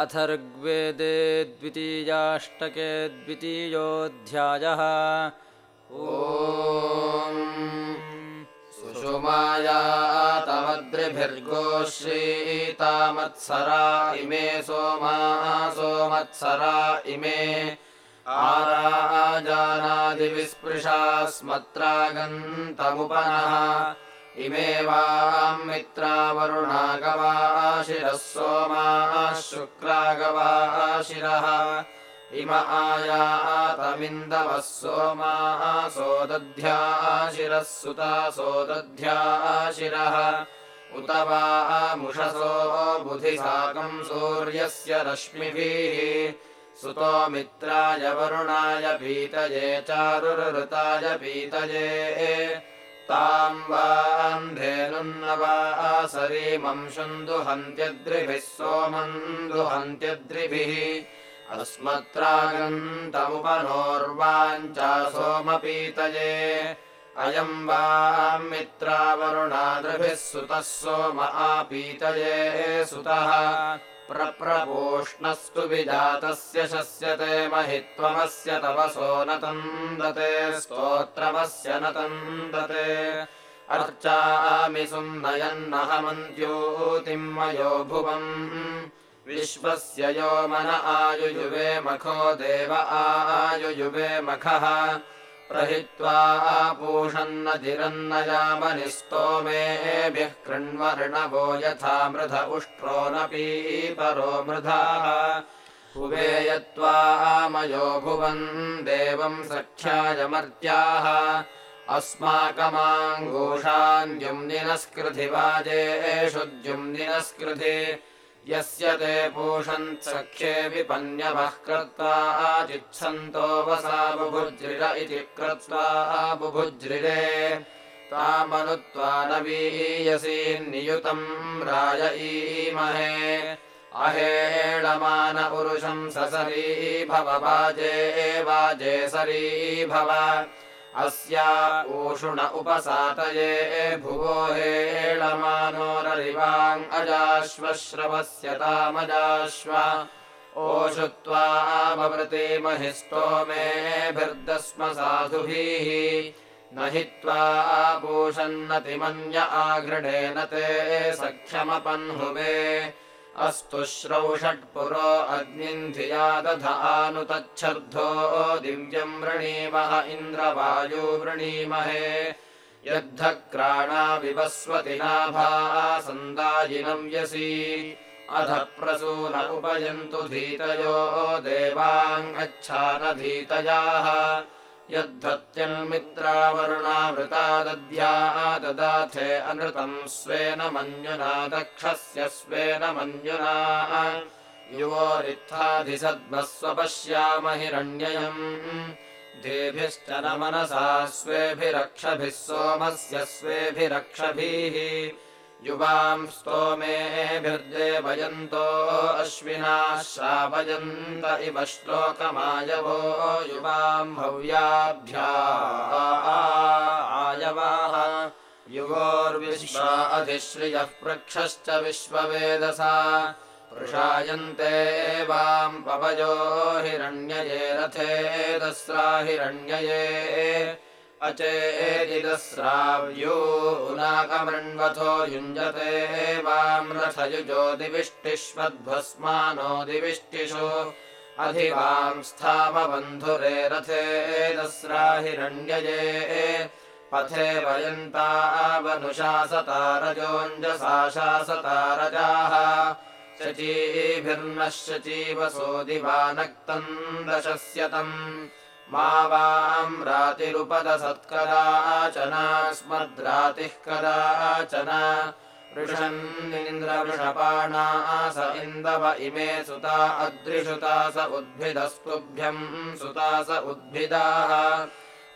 अथर्ग्वेदे द्वितीयाष्टके द्वितीयोऽध्यायः। सुषुमाया श्रीतामत्सरा इमे सोमा सोमत्सरा इमे आराजानादिविस्पृशा स्मत्रागन्तमुपनः इमे वाम् मित्रावरुणागवाशिरः सोमाः शुक्रागवाशिरः। इम आयातमिन्दवः सोमाः सोदध्याशिरः सुता सोदध्याशिरः। उत वा मुषसो बुधिसाकम् सूर्यस्य रश्मिभिः। सुतो मित्राय वरुणाय पीतये चारुरृताय पीतये ताम् वान्धेनुन्नवा सरीमंशुम् दुहन्त्यद्रिभिः सोमम् दुहन्त्यद्रिभिः अस्मत्रागन्तमुपनोर्वाञ्चा सोमपीतये। अयम् वामित्रावरुणादृभिः सुतः सोम आपीतये सुतः प्रप्रपोष्णस्तु विजातस्य शस्यते महित्वमस्य तव सो न तन्दते स्तोत्रमस्य न तन्दते। अर्चामि सुम्नयन्नहमन्त्योतिम् मयो भुवम्। विश्वस्य यो मन आयुयुवे मखो देव आयुयुवे मखः प्रहित्वा पूषन्नधिरन्नयामनि स्तोमेभिः कृण्वर्णवो यथा न पीपरो मृधा। हुवेयत्वामयो भुवन् देवम् सख्यायमर्त्याः अस्माकमाङ्गूषान्युम्निनस्कृधि वाजेषु द्युम्निनस्कृधि यस्य ते पूषन्सख्ये विपन्यवः कृत्वा चिच्छन्तो वसा बुभुज्रिर इति कृत्वा बुभुज्रिरे। तामनुत्वा नवीयसीन्नियुतम् राजईमहे अहेळमान पुरुषम् ससरी भव वाजे सरी भव अस्या ऊषुण उपसातये भुवो हेळमानोररिवाङ् अजाश्वश्रवस्य तामजाश्व। ओषुत्वा भवृते महि स्तोमेभिर्दस्म साधुभिः। न हि त्वा पूषन्नतिमन्य आघृढेन ते सख्यमपन्हुवे अस्तु श्रौषट्पुरो अग्निन्धिया दधानुतच्छर्धो दिव्यम् वृणीमः इन्द्रवायु वृणीमहे। यद्धक्राणा विवस्वति नाभा सन्दायिनम् यसी। अध प्रसून उपयन्तु धीतयो देवाङ्गच्छानधीतयाः यद्धत्यन्मित्रावरुणावृता दद्या ददाथे अनृतम् स्वेन मन्युना दक्षस्य स्वेन मन्युना। युवोरित्थाधिसद्मस्वपश्याम हिरण्ययम् देभिश्च न मनसा स्वेभिरक्षभिः सोमस्य स्वेभिरक्षभिः युवाम् स्तोमेभिर्देवयन्तो अश्विनाः श्रावयन्त इव श्लोकमायवो युवाम् भव्याभ्या आयवाः। युगोर्विश्वा अधिश्रियः पृक्षश्च विश्ववेदसा। पृषायन्ते वाम् पवयो हिरण्यये रथे दस्रा हिरण्यये अचेदिदस्राव्यूनाकमृण्वथो युञ्जते वाम् रथयुजो दिविष्टिष्वद्भस्मानो दिविष्टिषु। अधिवाम् स्थामबन्धुरे रथे दस्रा हिरण्यये पथे वयन्तावनुशासतारजोऽञ्जसा शासतारजाः। शचीभिर्नः शचीवसो दिवानक्तम् दशस्यतम् मा वाम् रातिरुपदसत्कदाचनास्मद्रातिः कदाचन वृषन्निन्द्रवृषपाणा स इन्दव इमे सुता अद्रिषुता स उद्भिदस्तुभ्यम् सुता स उद्भिदाः।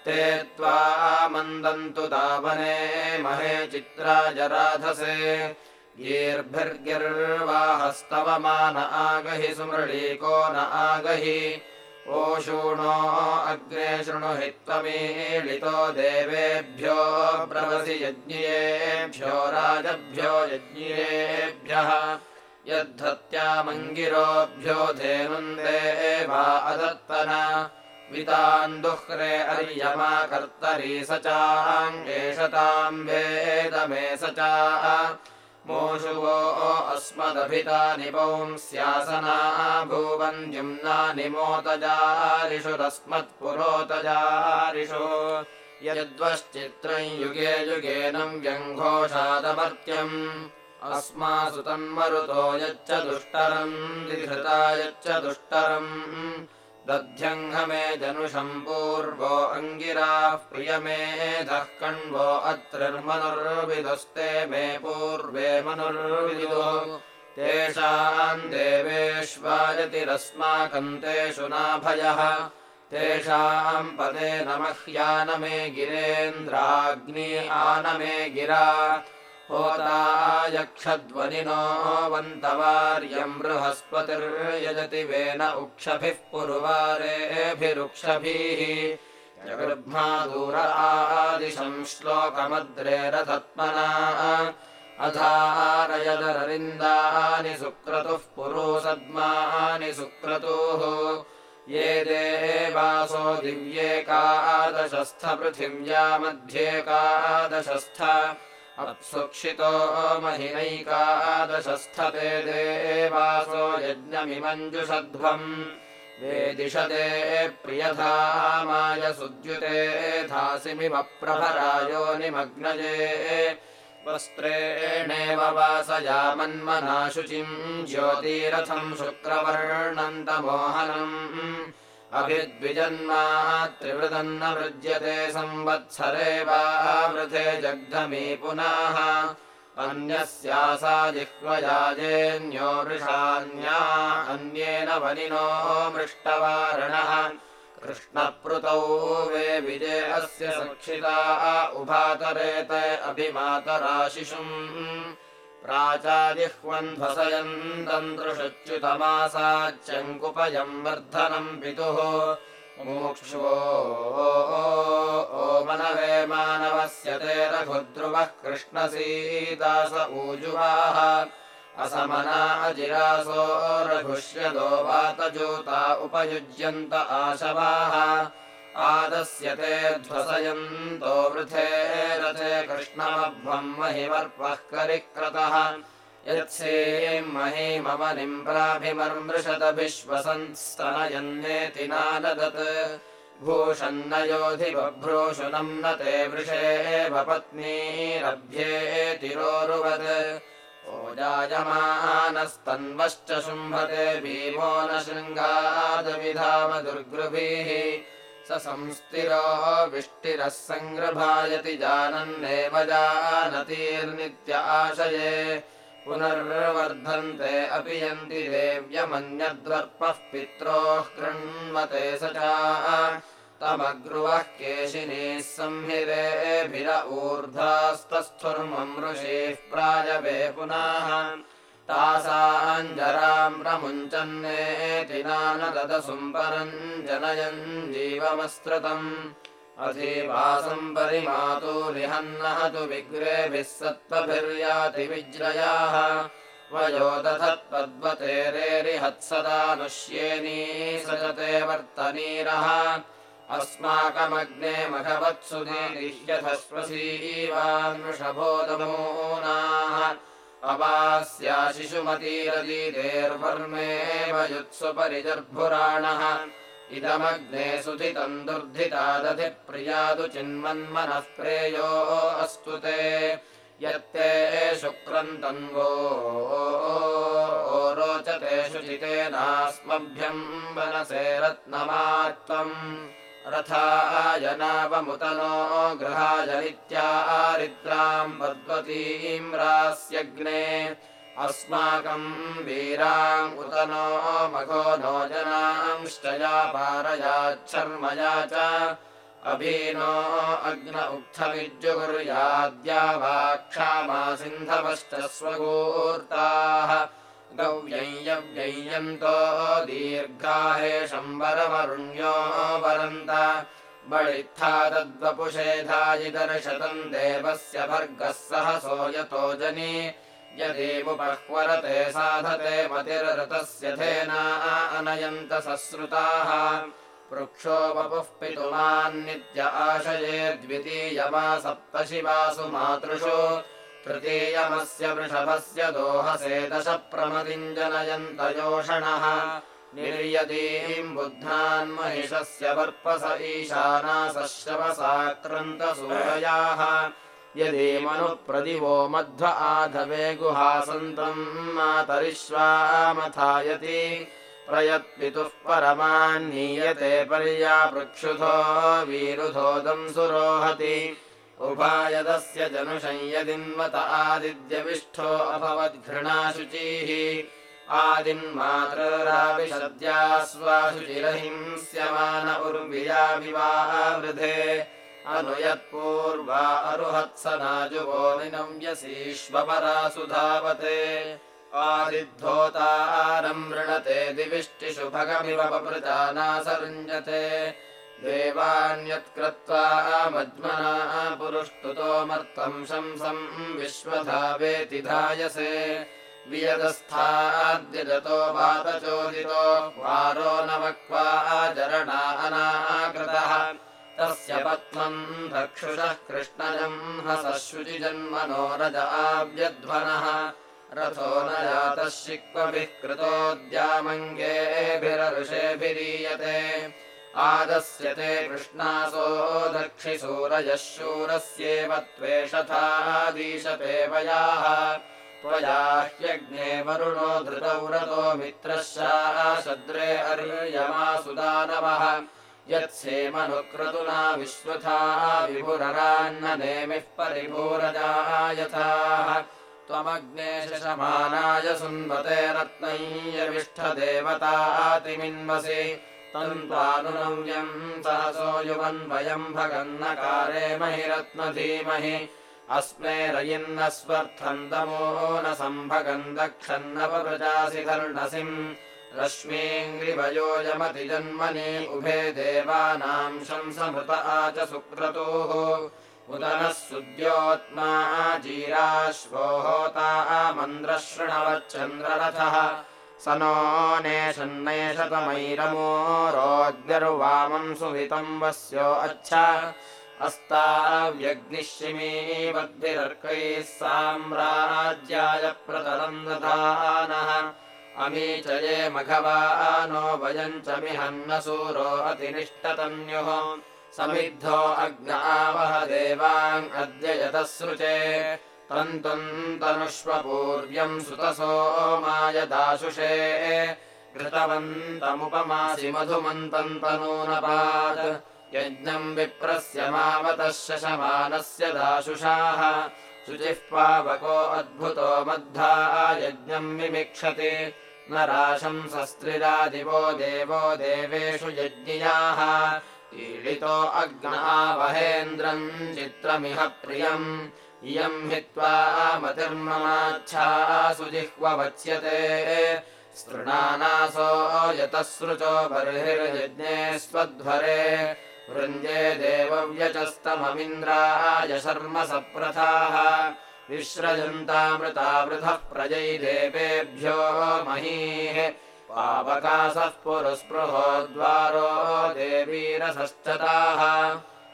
ते त्वा मन्दन्तु दावने महे चित्राजराधसे गीर्भिर्गिर्वाहस्तवमान आगहि सुमृळीको न आगहि ओषूणो अग्ने शृणुहि त्वमीलितो देवेभ्यो ब्रवसि यज्ञियेभ्यो राजभ्यो यज्ञियेभ्यः यद्धत्यामङ्गिरोऽभ्यो धेनुन्दे वा अदत्तन। वितान्दुह्रे अर्यमा कर्तरी स चाङ्गेषताम् वेदमे स च मोषुवो अस्मदभितानि पौंस्यासना भुवन्युम्नानि मोतजारिषुरस्मत्पुरोतजारिषु यद्वश्चित्रम् युगे युगेनम् व्यङ्घोषादमर्त्यम्। अस्मासु तन्मरुतो यच्च दुष्टरम् दिधृता यच्च दुष्टरम् दध्यङ्घमे जनुषम् पूर्वो अङ्गिराः प्रियमेधः कण्वो अत्रिर्मनुर्विदुस्ते मे पूर्वे मनुर्विदुः। तेषाम् देवेष्वायतिरस्माकम् तेषु नाभयः। तेषाम् पदे नमह्यानमे गिरेन्द्राग्नि आनमे गिरा होतायक्षध्वनिनो वन्तवार्यम् बृहस्पतिर्यजति वेन उक्षभिः पुरुवारेभिरुक्षभिः। जगर्भ्मा दूर आदिशम् श्लोकमद्रेरथत्मना अधारयदररिन्दानि सुक्रतुः पुरोसद्मानि सुक्रतुः। ये देवासो दिव्येकादशस्थ पृथिव्या मध्येकादशस्थ अप्सुक्षितो महिनैकादशस्थते देवासो यज्ञमिमञ्जुषध्वम्। प्रियधामाय सुद्युते धासिमिव प्रभरायो निमग्नजे वस्त्रेणेव वासयामन्मना शुचिम् ज्योतिरथम् शुक्रवर्णन्तमोहनम् अभिद्विजन्मात्रिवृदन्न वृज्यते संवत्सरे वा वृथे जग्धमी पुनः। अन्यस्यासा जिह्वयाजेन्यो वृषान्या अन्येन वनिनो मृष्टवारणः। कृष्णपृतौ वे विजे अस्य सक्षिता उभातरेत अभिमातराशिषुम् प्राचादिह्वन्ध्वसयन्तन्द्रुषच्युतमासाच्यङ्कुपयम् वर्धनम् पितुः। मुमुक्षो मनवे मानवस्य ते रघुद्रुवः कृष्णसीदास ऊजुवाः। असमना अजिरासो रघुष्यदो वातजूता उपयुज्यन्त आशवाः आदस्यते ध्वसयन्तो वृथे रथे कृष्णमभ्वम् महिमर्पः करिक्रतः। यत्सेम् महीमवनिम् प्राभिमर्मृषदभिश्वसंस्तनयन्नेति नानदत् भूषन्नयोधिबभ्रूषुनम् न ते वृषे भपत्नीरभ्येतिरोरुवत् ओजायमानस्तन्वश्च शुम्भते भीमो न शृङ्गादविधाम दुर्गृभिः स संस्थिरो विष्टिरः सङ्गृभायति जानन्नेव जानतीर्नित्य आशये। पुनर्वर्धन्ते अपि यन्ति देव्यमन्यद्वर्पः पित्रोः कृण्वते स च। तमग्रुवः केशिनीः संहिरेभिर ऊर्ध्वास्तस्थुर्मम् ऋषिः प्रायवे पुनः तासाञ्जराम् प्रमुञ्चन्नेति परम् जनयन् जीवमस्त्रतम्। अधिवासम् परिमातुलिहन्नः तु विग्रेभिः सत्त्वभिर्याति विज्रयाः। वयो दधत्पद्वतेरेरिहत्सदानुष्येनी स च ते वर्तनीरः। अस्माकमग्ने मघवत्सु दीर्यधस्वसीवान्वृषभोदमूनाः अवास्या शिशुमतीरदीदेर्वर्मेव युत्सु परिजर्भुराणः इदमग्ने सुधितम् दुर्धिता दधिप्रियादु चिन्मन्मनः प्रेयो अस्तु ते। यत्ते शुक्रम् तन्वो रोचते शुचितेनास्मभ्यम् वनसे रत्नमात्वम् रथाय नावमुतनो गृहाय नित्यारिद्राम् वद्वतीम् रास्यग्ने। अस्माकम् वीराम् उत नो मघो नो जनांश्चया पारयाच्छर्मया च। अभीनो अग्न उक्थमिज्जुगुर्याद्या वा क्षामा सिन्धवश्च स्वगूर्ताः गव्यञ्यव्यञ्यन्तो दीर्घाहेशम्बरमरुण्यो वरन्त। बळित्था तद्वपुषेधायिदर्शतम् देवस्य भर्गः सहसो यतो जनि। यदीमुपह्वरते साधते मतिरृतस्य धेना अनयन्त सश्रुताः पृक्षो वपुः पितुमान्नित्य आशये द्वितीयमा सप्तशिवासु मातृषु तृतीयमस्य वृषभस्य दोहसे दश प्रमदिम् जनयन्तयोषणः निर्यतीम् बुद्धान् महिषस्य वर्पस ईशानासश्रवसाक्रन्तसूरयाः। यदि मनुप्रदिवो मध्व आधवे गुहासन्तम् मातरिश्वामथायति प्रयत्पितुः परमान्नीयते पर्यापृक्षुधो वीरुधोदम् सुरोहति उभायदस्य जनुषंयदिन्वत आदिद्यविष्ठो अभवद्घृणाशुचिः आदिन्मातृराविशद्यास्वाशुचिरहिंस्यमान उर्विया विवाहवृधे अनुयत्पूर्वा अरुहत्सनाजुवो निनव्यसीष्वपरासु धावते आदिद्धोतारम् वृणते दिविष्टिषु भगमिव पपृजानासरुञ्जते देवान्यत्कृत्वा मज्मना पुरुष्टुतोमर्तम् शंसम् विश्वधावेति धायसे। वियदस्थाद्यजतो वातचोदितो वारो न वक्वा जरणा अनाकृतः तस्य पत्मम् रक्षुषः कृष्णजम् हसशुचिजन्मनो रज आव्यध्वनः। रथो न जातः शिक्वभिः कृतोद्यामङ्गेभिरऋषेभिरीयते आदस्यते कृष्णासो दक्षिसूरजः शूरस्येव त्वेषथादीशते वयाः त्वया ह्यग्ने वरुणो धृतौ रतो मित्रशाशद्रे अर्यमासुदानवः। यत्सेमनुक्रतुना विश्वथा विभुररान्ननेमिः परिभूरजा यथाः। त्वमग्ने शशमानाय सुन्वते रत्नय्यविष्ठदेवतातिमिन्वसि तन्त्वानुनव्यम् सहसो युवन्वयम् भगन्नकारे महि रत्नधीमहि अस्मे रयिन्न स्वर्थम् तमो न सम्भगम् दक्षन्नवप्रजासि धर्णसिम् रश्मीङ्ग्रिवयोजमति जन्मनि उभे देवानाम् शंसमृत आच सुक्रतोः। उद नः सुद्योत्मा जीराश्वो होता शृणवच्चन्द्ररथः स नो नेषन्नेषतमैरमोरोग्निर्वामम् सुहितम् वस्यो अच्छा। अस्ताव्यग्निशिमीवद्भिरर्कैः साम्राज्याय प्रतरम् दधानः। अमी च ये मघवानो वयम् च मिहन्न सूरो अतिनिष्टतन्युः। समिद्धो अग्न आवह देवान् अद्य यतः सृचे तन्तुम् तनुष्व पूर्व्यम् सुतसो माय दाशुषे। घृतवन्तमुपमासि मधुमन्तम् तनूनपात् यज्ञम् विप्रस्य मावतः शशमानस्य दाशुषाः। शुचिः पावको अद्भुतो मद्धा यज्ञम् मिमिक्षति न राशंसस्त्रिरादिवो देवो देवेषु यज्ञियाः। ईडितो अग्नावहेन्द्रम् चित्रमिह प्रियम् इयम् हित्वा मतिर्ममाच्छा सुजिह्ववत्स्यते स्तृणानासो यतः सृचो बर्हिर्यज्ञे स्वध्वरे। देवव्यचस्तममिन्द्राय शर्म सप्रथाः वृथः प्रजै देवेभ्यो महीः। पावकासः पुरस्पृहो द्वारो देवीरसश्चताः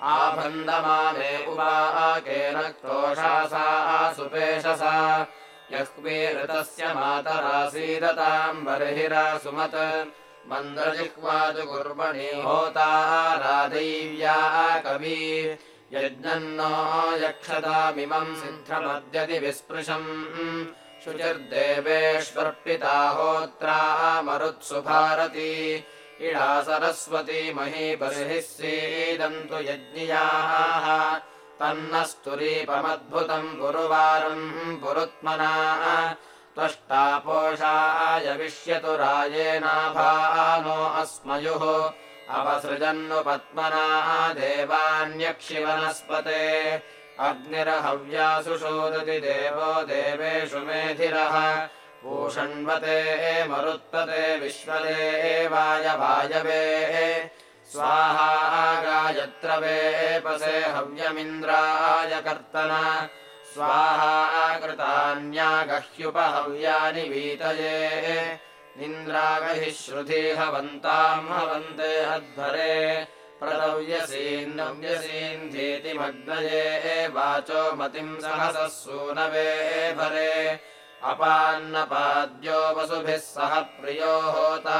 आभन्दमाने उवाकेन क्रोशासा सुपेशसा। यह्वीरतस्य मातरासीदताम् बर्हिरा सुमत्। मन्द्रजिह्वादु कुर्मणि होता रादैव्या कवि। यज्ञन्नो यक्षतामिमम् सिद्धमद्यति विस्पृशम्। शुचिर्देवेष्वर्पिता होत्रा मरुत्सु भारती इडा सरस्वती बर्हिः सीदन्तु यज्ञियाः। तन्नस्तुरीपमद्भुतम् गुरुवारम् पुरुत्मना। त्वष्टापोषाय विष्यतु रायेनाभानो अस्मयुः। अवसृजन्नु पद्मना देवान्यक्षिवनस्पते। अग्निरहव्यासु शोदति देवो देवेषु मेधिरः पूषण्वते मरुत्पते विश्वदेवाय वायवे। स्वाहा गायत्रवेपसे हव्यमिन्द्राय कर्तन। स्वाहाकृतान्यागह्युपहव्यानि वीतये। इन्द्रागहिः श्रुधी हवन्ताम् हवन्ते अध्वरे प्रदव्यसीन्नव्यसीन्धीतिमग्नये वाचो मतिम् सहसः सूनवे भरे अपान्नपाद्यो वसुभिः सह प्रियो होता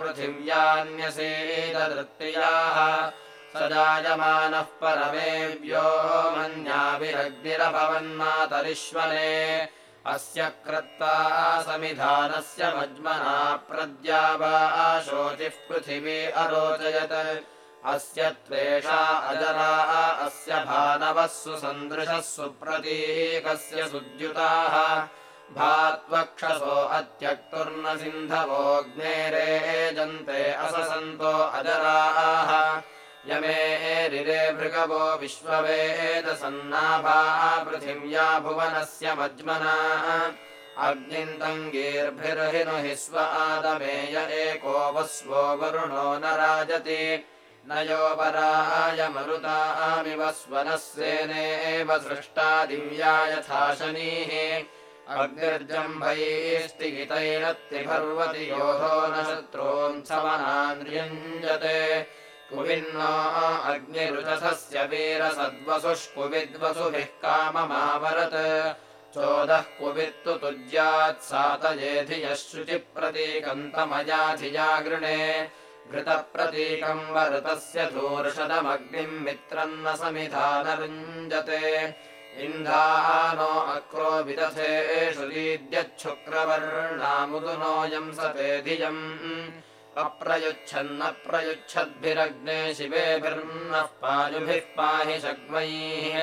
पृथिव्यान्यसीदृत्याः स जायमानः परमेव्यो मन्याभिरग्निरभवन्मातरिश्वने। अस्य क्रत्ता समिधानस्य मज्मना प्रद्या वा शोचिः पृथिवी अरोचयत्। अस्य त्वेषा अजरा अस्य भानवः सुसन्दृशः सुप्रतीकस्य सुद्युताः भात्वक्षसो अत्यक्तुर्न सिन्धवोऽग्नेरेजन्ते अससन्तो अजराः। यमे एरिरे भृगवो विश्ववेदसन्नाभा पृथिव्या भुवनस्य मज्मना। अग्निन्तङ्गीर्भिर्हिनुहि स्व आदमेय एको वस्वो वरुणो न राजति। न योपराय मरुतामिव स्वनः सेनेव सृष्टा दिव्या यथा शनीः अग्निर्जम्भैस्तिगितैरत्तिभर्वति योधो न शत्रून्सवनान्यञ्जते कुविन्नो अग्निरुचसस्य वीरसद्वसुष्कुविद्वसुभिः काममावरत्। चोदः कुवित्तु तुज्यात् सातयेधियः शुचिप्रतीकन्तमया धिया गृणे घृतप्रतीकम् वरतस्य धूर्षदमग्निम् मित्रम् न समिधानरुञ्जते इन्धानो अक्रो विदथेषु लीद्यच्छुक्रवर्णामुदुनोऽयम् सते धियम्। अप्रयुच्छन्नप्रयुच्छद्भिरग्ने शिवेभिर्नः पायुभिः पाहि शग्मैः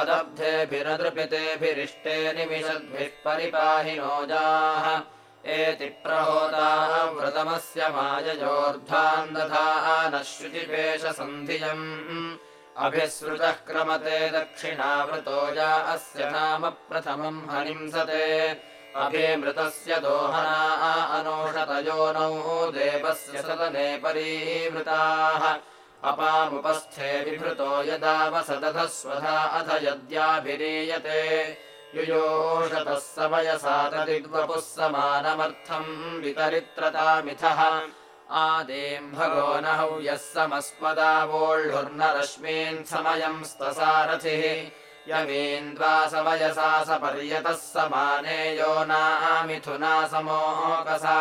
अदब्धेभिरदृपितेभिरिष्टे निमिषद्भिः परिपाहि नोजाः। एति प्रहोता व्रतमस्य माययोर्ध्वान् दधा नः शुचिपेशसन्धियम् अभिसृतः क्रमते दक्षिणावृतो या अस्य नाम प्रथमम् हनिंसते अभिमृतस्य दोहना अनोषतयोनौ देवस्य सदने परीवृताः। अपामुपस्थे विभृतो यदा वसदधः स्वधा अथ यद्याभिरीयते। युयोषतः तदिद्वपुः समानमर्थम् वितरित्रतामिथः आदेम् भगो न हव्यः समस्पदावोळ्ढुर्न रश्मीन् समयम् स्तसारथिः। यमीन्द्वा समयसा स पर्यतः समाने यो नामिथुना समोकसा।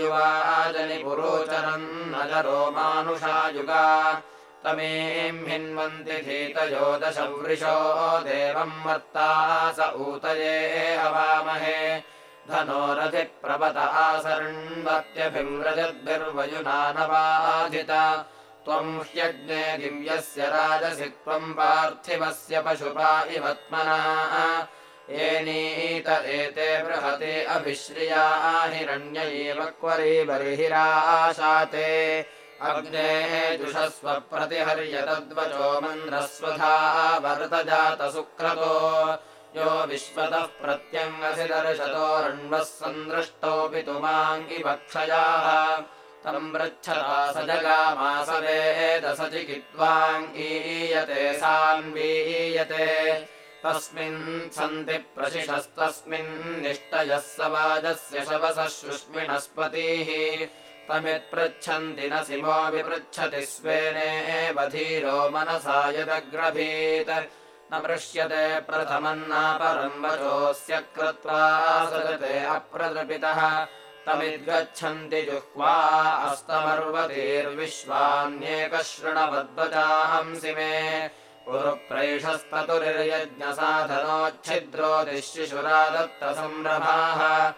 युवाजनि पुरोचरन् नजरो मानुषायुगा तमीम् हिन्वन्ति धीतयो दशवृषो देवम् मर्ता स ऊतये हवामहे धनोरधिप्रवत आसरण्वत्यभिव्रजद्भिर्वयुनानवाधित त्वम् ह्यग्ने दिव्यस्य राजसि त्वम् पार्थिवस्य पशुपा इवत्मना एते बृहते अभिश्रिया हिरण्य एव क्वरी बर्हिराशाते अग्नेः जुषस्व प्रतिहर्य तद्वचो मन्द्रस्वधा वर्तजातसुक्रतो यो विश्वतः प्रत्यङ्गसिदर्शतोरण्वः सन्दृष्टोऽपि तुमाङ्गिपक्षयाः तम् पृच्छता स जगामास वेदस चिकित्वाङ्गीयते सान्वीयते तस्मिन् सन्ति प्रशिषस्तस्मिन्निष्टयः सवाजस्य शवसः शुष्मिणस्पतिः। तमित्पृच्छन्ति न सिमो विपृच्छति स्वेनेव धीरो मनसा यदग्रभीत् न मृष्यते प्रथमन्नापरम् वचोऽस्य कृत्वा सजते अप्रदृपितः। तमिद्गच्छन्ति जुह्वा अस्तमर्वतीर्विश्वान्येकः शृणवद्वचाहंसि मे। पुरुप्रैषस्ततुरिर्यज्ञसाधनोच्छिद्रोदिशिशुरादत्तसंरभाः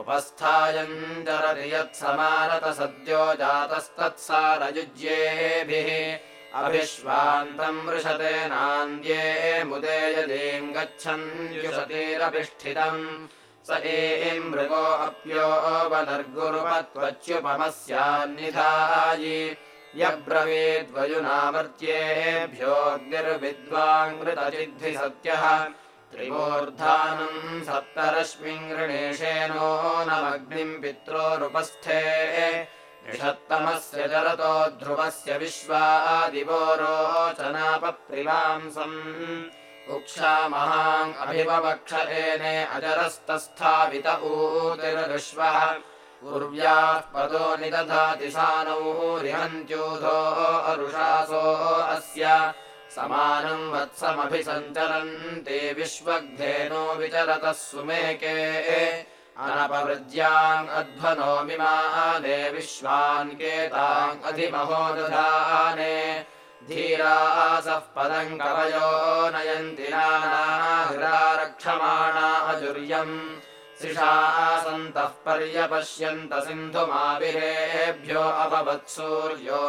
उपस्थायञ्जरति यत्समानत सद्यो जातस्तत्सारयुज्येभिः अभिश्वान्तम् वृषते नान्द्ये मुदे यदीम् गच्छन्त्युषतीरभिष्ठितम् स एम् मृगो अप्योपदर्गुरुपत्वच्युपमस्यान्निधायि यब्रवीद्वयुनामर्त्येभ्योऽग्निर्विद्वाङ्कृतचिद्धि सत्यः त्रिमूर्धानम् सप्तरश्मिम् गृणेशेनो नमग्निम् पित्रोरुपस्थे निषत्तमस्य जरतो ध्रुवस्य विश्वादिवो रोचनापप्रिवांसम् उक्षामहाम् अभिववक्ष एने अजरस्तस्थावित ऊतिर्विश्वः। उर्व्याः पदो निदधाति सानौ रिहन्त्यूधो अरुषासो अस्य। समानम् वत्समभिसञ्चरन्ति विश्वग्धेनो विचरतः सुमेके अनपवृज्याम् अध्वनो मिमाने विश्वान् केताम् अधिमहोदधाने धीरासः पदम् कवयो नयन्ति नानारक्षमाणा अजुर्यम्। सन्तः पर्यपश्यन्त सिन्धुमाविरेभ्यो अभवत्सूर्यो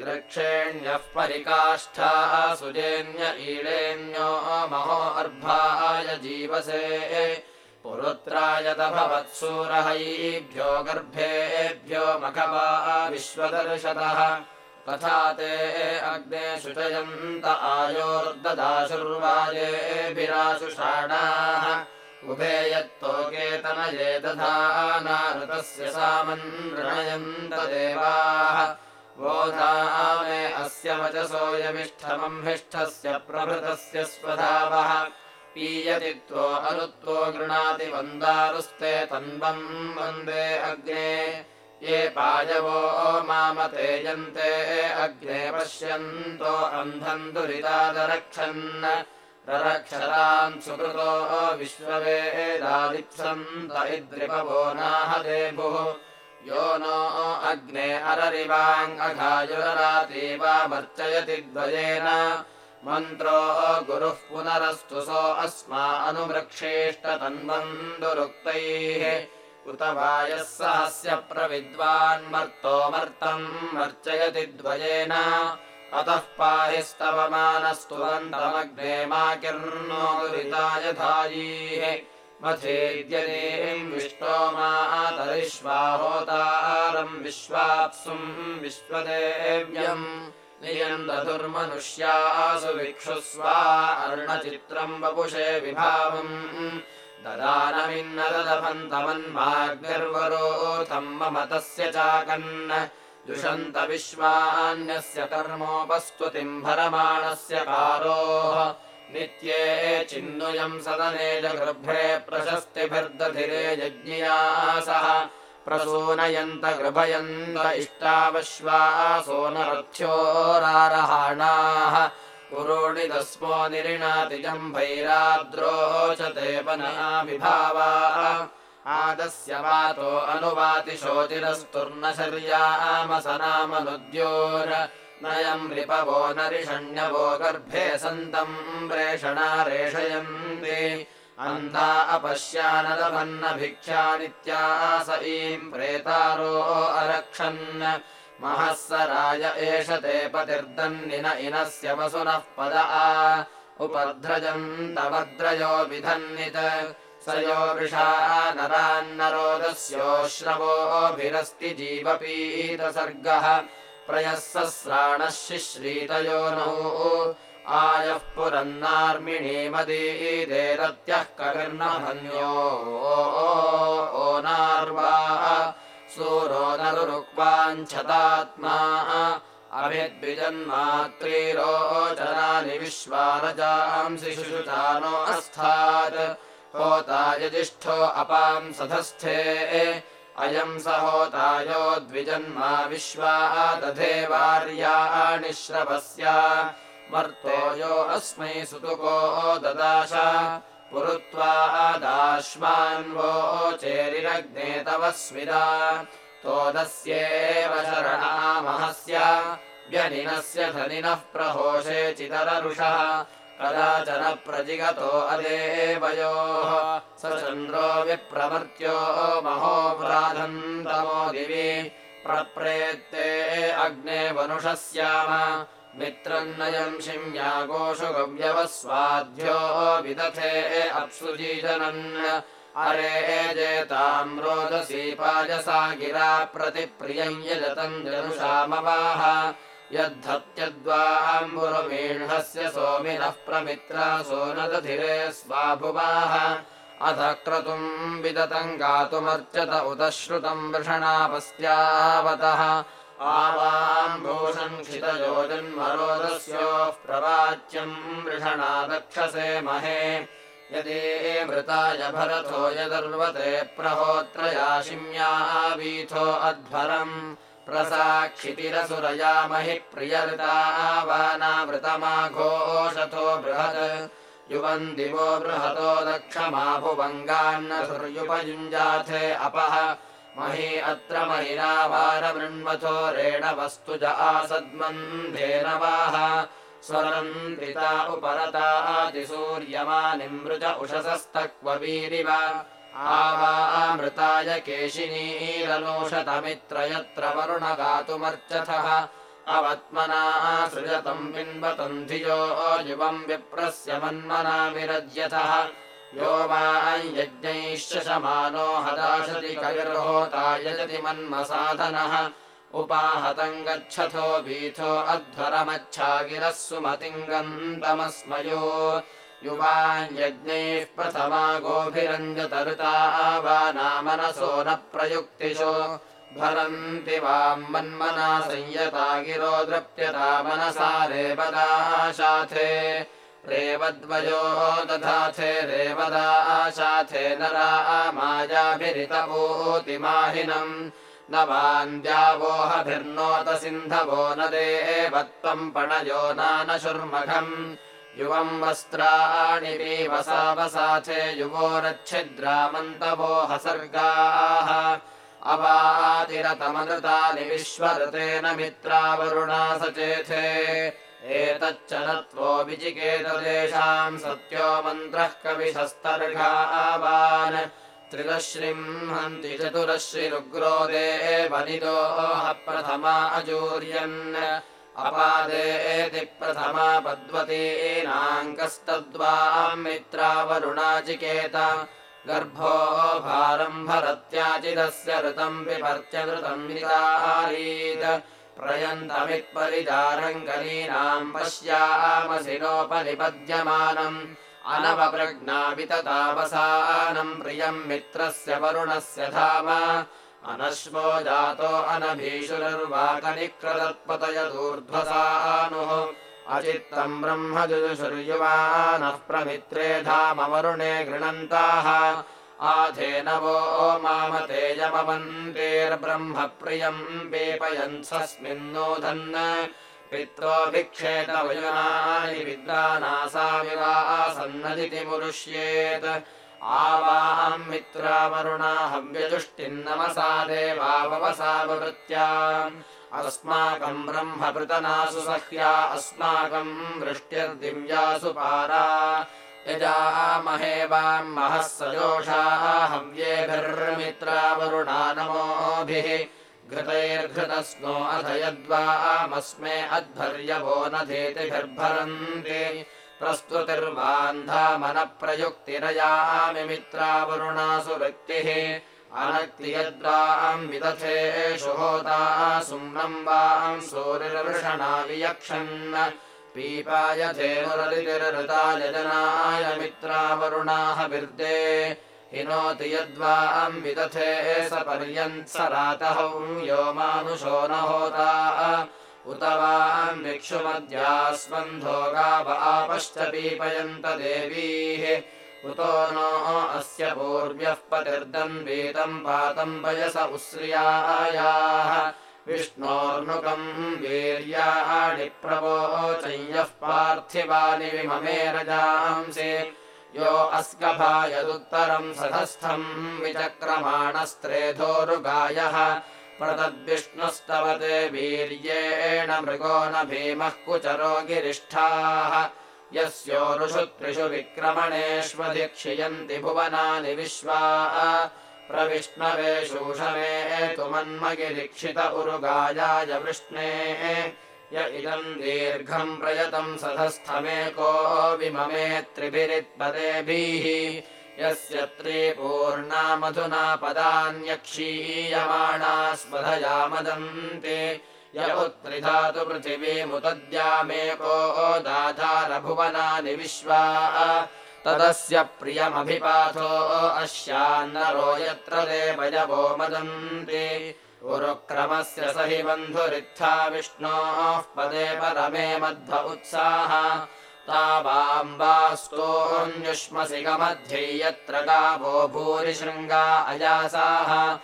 नृक्षेण्यः परिकाष्ठाः सुजेन्य ईळेन्यो महो अर्भाय जीवसे पुरुत्रायतभवत्सूरहैभ्यो गर्भेभ्यो मखवा विश्वदर्शतः। तथा ते अग्ने शुचयन्त आयोर्ददाशुर्वाजेभिराशुषाणाः। उभे यत्तोकेतनये दधानानृतस्य सामन्नयन्त देवाः। बोधा मे अस्य वचसोऽयमिष्ठमम् हिष्ठस्य प्रभृतस्य स्वधावः पीयति त्वो अनुत्वो गृणाति वन्दारुस्ते तन्वम् वन्दे अग्ने। ये पायवो मामतेजन्ते अग्ने पश्यन्तो अन्धम् दुरितादरक्षन् ररक्षरान् सुकृतो विश्ववेदादिप्सन्त इद्रिपवो नाहदेभुः। यो नो अग्ने अररिवाङ्गघायुररातीवामर्चयति द्वयेन मन्त्रो गुरुः पुनरस्तु सो अस्मा अनुवृक्षेष्टतन्वन्दुरुक्तैः उत वायः सहस्य प्रविद्वान्मर्तो मर्तम् मर्चयति द्वयेन। अतः पाहिस्तवमानस्तुवन्तमग्ने मा किर्नो दुरिताय धायीः मथेद्यदेम् विष्टो मातरिष्वाहोतारम् विश्वाप्सुम् विश्वदेव्यम् नियम् दधुर्मनुष्यासु विक्षुस्वा अर्णचित्रम् वपुषे विभावम्। ददानमिन्न ददभन्तमन्माग्निर्वरोथम् मम तस्य चाकन्। दुषन्त विश्वान्यस्य कर्मोपस्तुतिम् भरमाणस्य कारोः नित्ये चिन्नुयम् सदने जगृभ्रे प्रशस्तिभिर्दधिरे यज्ञियासः प्रसूनयन्त गृभयन्त इष्टावश्वासो नरथ्योरारहाणाः पुरोणिदस्मो निरिणाति जम्भैराद्रोचते विभावा आदस्य वातो अनुवाति शोचिरस्तुर्नशर्यामसनामनुद्योर। नयम् रिपवो नरिषण्यवो गर्भे सन्तम् प्रेषणा रेषयन्ति अन्धा अपश्यानदभन्न भिक्षानित्यास ईम् प्रेतारो अरक्षन्। महः स राय एष ते पतिर्दन्निन इनस्य वसुनः पद आ। उपध्रजन्तवद्रयो विधन्नित। स यो वृषा नरान्नरोदस्योश्रवोभिरस्ति जीवपीतसर्गः। प्रयः सस्राणः शिश्रीतयोनौ आयः पुरन्नार्मिणीमदीदेरत्यः कविर्नभन्यो ओ नार्वा सूरो नरुक्वाञ्छतात्मा अभिद्विजन्मात्रीरोचनानि विश्वारजांसि शुचानो अस्थात्। होता यजिष्ठो अपाम् सधस्थे। अयम् स होतायो द्विजन्मा विश्वा दधे वार्याणि श्रवस्य मर्तो यो अस्मै सुतुको ददाश। पुरुत्वा दाश्वान्वो चेरिरग्ने तव स्मिदा तोदस्येव शरणामहस्य व्यनिनस्य धनिनः प्रहोषे चितररुषः। कदाचन प्रजिगतो अदेवयोः स चन्द्रो विप्रमर्त्यो महो व्राधन्तमो दिवि। प्रप्रेत्ते अग्ने वनुषः मित्रन्नयम् शिम्यागोषु गव्यवस्वाध्यो विदथे अप्सुजीजनन् अरे जेताम् रोदसी पायसा गिरा प्रतिप्रियम् यजतम् जनुषामवाह। यद्धत्यद्वाम्बुरमीढस्य सोमिनः प्रमित्रा सो न दधिरे स्वाभुवाः अथ क्रतुम् विदतम् गातुमर्चत उत श्रुतम् वृषणापस्यावतः क्षितयोजन्मरोदस्योः प्रवाच्यम् वृषणा दक्षसे महे। यदि मृताय भरतो यदर्वते प्रहोत्रयाशिम्यावीथो अध्वरम्। प्रसाक्षितिरसुरयामहि प्रियर्तावानावृतमाघोषथो बृहत्। युवन् दिवो बृहतो दक्षमाभुवङ्गान्नसुर्युपयुञ्जाथे अपः मही अत्र महिना वारमृण्वथो रेणवस्तु ज आसद्मन्धेन वाह। स्वरन्त्रिता उपरतातिसूर्यमानिमृज उषसस्तक्ववीरिव। आवामृताय केशिनीरलोषतमित्र यत्र वरुण गातुमर्चथः अवत्मना सृजतम् बिन्वतम् धियो युवम् विप्रस्य मन्मना विरज्यथः यो वा यज्ञैश्च शमानो हदाशति कविर्होता यजति मन्मसाधनः। उपाहतम् गच्छथो वीथो अध्वरमच्छागिरः सुमतिम् गन्तमस्मयो। युवा यज्ञैः प्रथमा गोभिरञ्जतरुता वा नामनसो न प्रयुक्तिषु। भरन्ति वाम् मन्मना संयता गिरो द्रप्यता मनसा रेवदाशाथे रेवद्वयो दधाथे रेवदाशाथे नरा मायाभिरितपूतिमाहिनम् न वान्द्यावोहभिर्नोत सिन्धवो न देवत्वम् पणयो नानशुर्मघम्। युवम् वस्त्राणि वसावसाथे युवोरच्छिद्रामन्तवो हसर्गाः। अवातिरतमनृतानि विश्वरतेन मित्रावरुणा सचेथे एतच्च नत्वो विचिकेतदेशाम् सत्यो मन्त्रः कविशस्तर्घावान् त्रिदश्रिम् हन्ति चतुरश्रिरुग्रो देवनिदोः प्रथमा अजूर्यन् अपादेति प्रथमा पद्वतीनाङ्कस्तद्वाम् मित्रावरुणाचिकेत गर्भो भारम् भरत्याचिदस्य ऋतम् विभर्त्यनृतम् निदारीत् प्रयन्तमित्परिदारम् कलीनाम् पश्यामसिनोपनिपद्यमानम् अनवप्रज्ञापिततावसानम् प्रियम् मित्रस्य वरुणस्य धाम। अनश्वो जातो अनभीषुरर्वाकनिक्रदत्पतयदूर्ध्वसानुः। अचित्तम् ब्रह्म जुजुषुर्युवानः प्रमित्रे धामवरुणे गृणन्ताः आधेनवो मामतेजमवन्तेर्ब्रह्म प्रियम् वेपयन्सस्मिन्नोधन् पित्रोभिक्षेतवयुनानि विद्वानासाविवासन्नदिति मुरुष्येत्। आवाहम् मित्रावरुणा हव्यजुष्टिन्नमसा देवावसावृत्या अस्माकम् ब्रह्मपृतनासु सह्या अस्माकम् वृष्ट्यर्दिव्यासु पारा वाम् महः सजोषाः हव्येभिर्मित्रावरुणा नमोभिः घृतैर्घृतस्नो अथ यद्वामस्मे अध्वर्यवो न धेतिभिर्भरन्ति। प्रस्तुतिर्वान्धामनप्रयुक्तिरयामि मित्रावरुणासु वृत्तिः। अनक्ति यद्वाम् सुम्नम् वाम् सूरिर्वृषणा वियक्षन् पीपायथेनुरलितिरृताय जनाय मित्रावरुणाः विर्दे हिनोति यद्वाम् विदथे स पर्यन्त्स रातहौ यो मानुषो न होता। उत गाव आपश्च पीपयन्त देवीः। उतो नो अस्य पूर्व्यः पतिर्दन्वीतम् पातम् पयस उश्रियायाः विष्णोर्नुकम् वीर्याणि प्रवोचयः पार्थिवानि विममेरजांसि यो अस्कभायदुत्तरम् सधस्थम् विचक्रमाणस्त्रेधोरुगायः प्रतद्विष्णुस्तवते वीर्येण मृगो न भीमः कुचरो गिरिष्ठाः। यस्योरुषु त्रिषु विक्रमणेष्वधिक्षियन्ति भुवनानि विश्वा प्रविष्णवे शूषमे तु मन्मगिरिक्षित उरुगायाय वृष्णेः। य इदम् दीर्घम् प्रयतम् सधस्थमेको विममे त्रिभिरित्पदेभिः। यस्य त्रिपूर्णा मधुना पदान्यक्षीयमाणा स्मधया मदन्ति। य उत्त्रिधातु पृथिवीमुतद्यामेको दाधारभुवनानि विश्वा तदस्य प्रियमभिपाथो अस्यान्नरो यत्र देवयवो मदन्ति। उरुक्रमस्य स हि बन्धुरित्था विष्णोः पदे परमे मध्व उत्साह। तावाम्बास्तोऽन्युष्मसिगमध्ये यत्र गावो भूरिशृङ्गा अयासाः।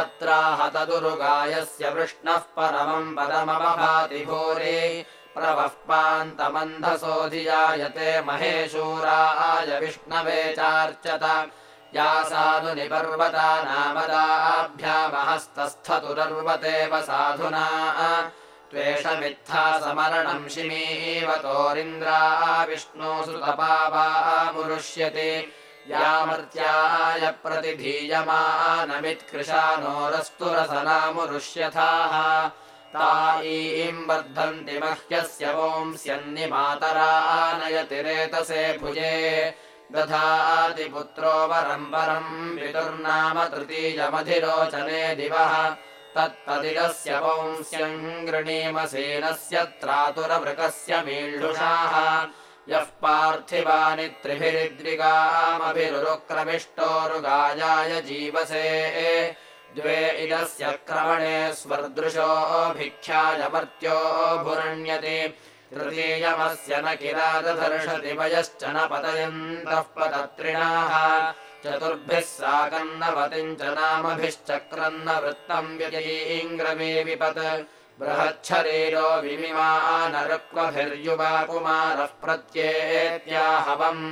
अत्राहतदुरुगायस्य वृष्णः परमम् पदमवभाति भूरि प्रवः पान्तमन्धसोऽधियायते महेशूराय विष्णवे चार्चत। या साधुनिपर्वता नामदाभ्यामहस्तस्थतुरर्वतेव साधुना। त्वेषमित्था समरणम् शिमीवतोरिन्द्रा विष्णो सुतपावामुरुष्यति यामर्त्याय प्रतिधीयमानमित्कृशानोरस्तुरसनामुरुष्यथाः ताईम् वर्धन्ति मह्यस्य वोंस्यन्निमातरानयतिरेतसे भुजे। दधाति पुत्रो वरम् वरम् पितुर्नाम तृतीयमधिरोचने दिवः। तत्तदिरस्य वंस्यम् गृणीमसेनस्य त्रातुरवृकस्य मीळुषाः। यः पार्थिवानि त्रिभिरिद्विगामभिरुक्रमिष्टोरुगायाय जीवसे द्वे इदस्य क्रमणे स्वर्दृशो भिख्यायमर्त्यो भुरण्यति। तृतीयमस्य न किरादधर्षति वयश्च न पतयन्तः पतत्रिणाः। चतुर्भिः साकन्नवतिम् च नामभिश्चक्रन्न वृत्तम् व्ययीङ्ग्रमे विपत् बृहच्छरीरो विमिमानरुक्मभिर्युवा कुमारः प्रत्येत्याहवम्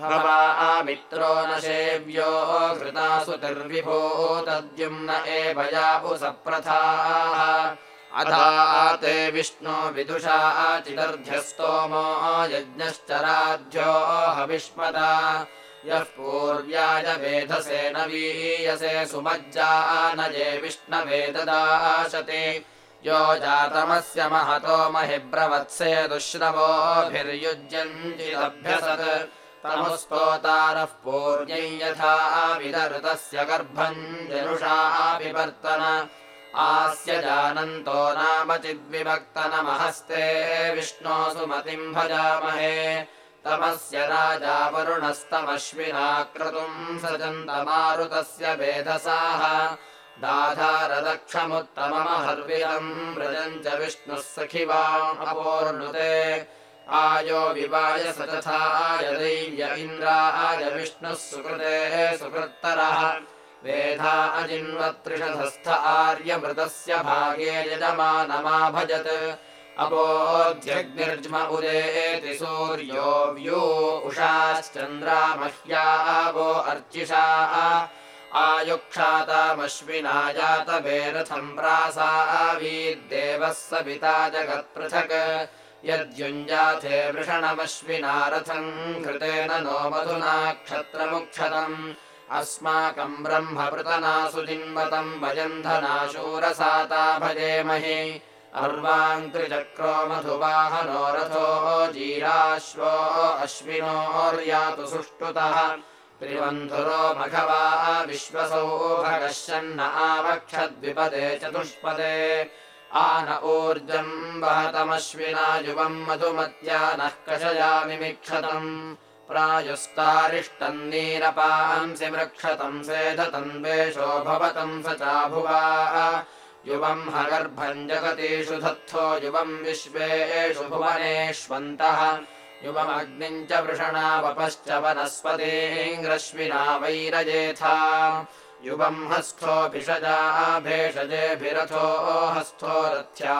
भवामित्रो न सेव्यो घृतासुतिर्विभो तद्युम्न एव यापुसप्रथाः अधा ते विष्णो विदुषा चिदर्ध्यस्तोमो यज्ञश्च राज्यो हविष्मता। यः पूर्व्याय वेधसे न वीयसे सुमज्जानये विष्णवे ददाशते यो जातमस्य महतो महिब्रवत्से दुश्रवोभिर्युज्यञ्जिदभ्यसत् तमुस्तोतारः पूर्यै यथा विदरुतस्य गर्भम् जनुषा विवर्तन आस्य जानन्तो नाम चिद्विभक्तनमहस्ते विष्णो सुमतिम् भजामहे। तमस्य राजा वरुणस्तमश्विना क्रतुम् सजन्तमारुतस्य वेधसाः। दाधारदक्षमुत्तममहर्विरम् व्रजम् च विष्णुः सखिवामपोर्णुते आयो विवाय स तथाय दैव्य इन्द्राय विष्णुः सुकृते सुकृत्तरः। वेधा अजिन्वत्रिषधस्थ आर्यमृतस्य भागे यजमानमाभजत्। अबोध्यग्निर्ज्म उदेति सूर्यो व्यो उषाश्चन्द्रा मह्यावो अर्चिषा। आयुक्षातामश्विना जातवेरथम् प्रासावीद्देवः सविता जगत्पृथक् यद्युञ्जाथे वृषणमश्विना रथम् घृतेन नो मधुना क्षत्रमुक्षतम्। अस्माकम् ब्रह्मपृतनासु जिन्वतम् वयन्धनाशूरसाता भजेमहि अर्वाङ्कृचक्रो मधुवाहनो रथो जीराश्वो अश्विनोर्यातु सुष्ठुतः। त्रिबन्धुरो मघवा विश्वसौभगश्चन्न आवक्षद्विपदे चतुष्पदे आन ऊर्जम् वहतमश्विना युवम् मधुमत्या नः कषयामि मिक्षतम्। प्रायुस्तारिष्टन्नीरपांसि मृक्षतम् सेधतन्वेषो भवतम् स चाभुवा। युवम् हगर्भम् जगतीषु धत्थो युवम् विश्वेषु भुवनेष्वन्तः। युवमग्निम् च वृषणा वपश्च वनस्पतीङ्ग्रश्विना वैरजेथा युवम् भेषजेभिरथो हस्थो रथ्या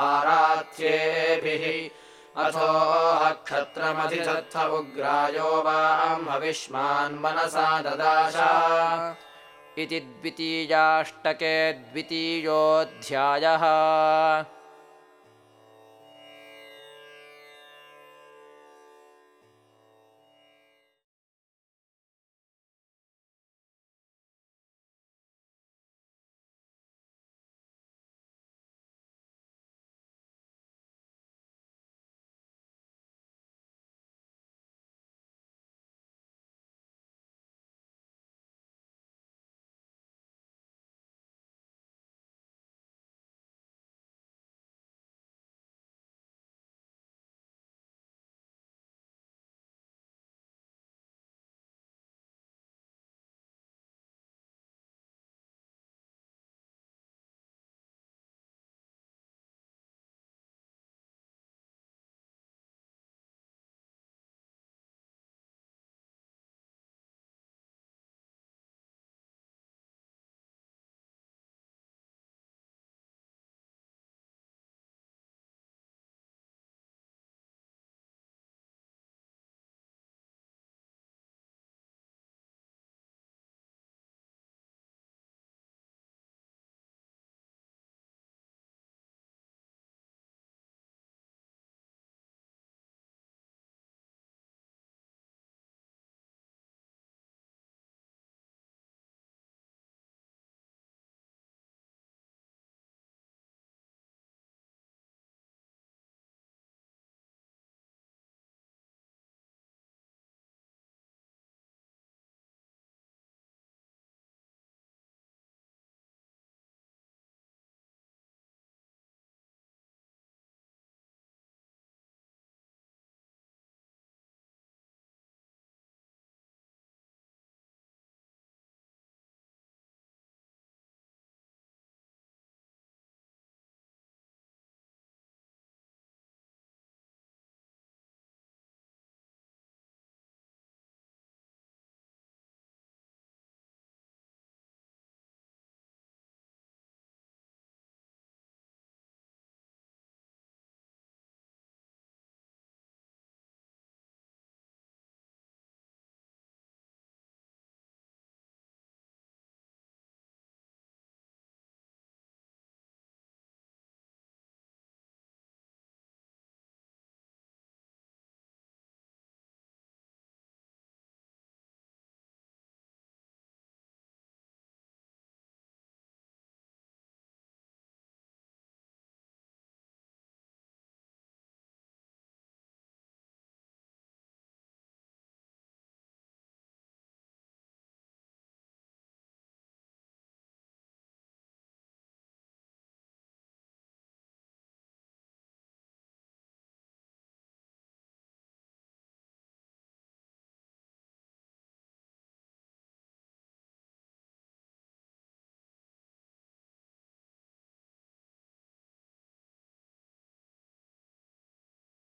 आराध्येभिः उग्रायो वाम् हविष्मान् मनसा ददाशा। इति द्वितीयाष्टके द्वितीयोऽध्यायः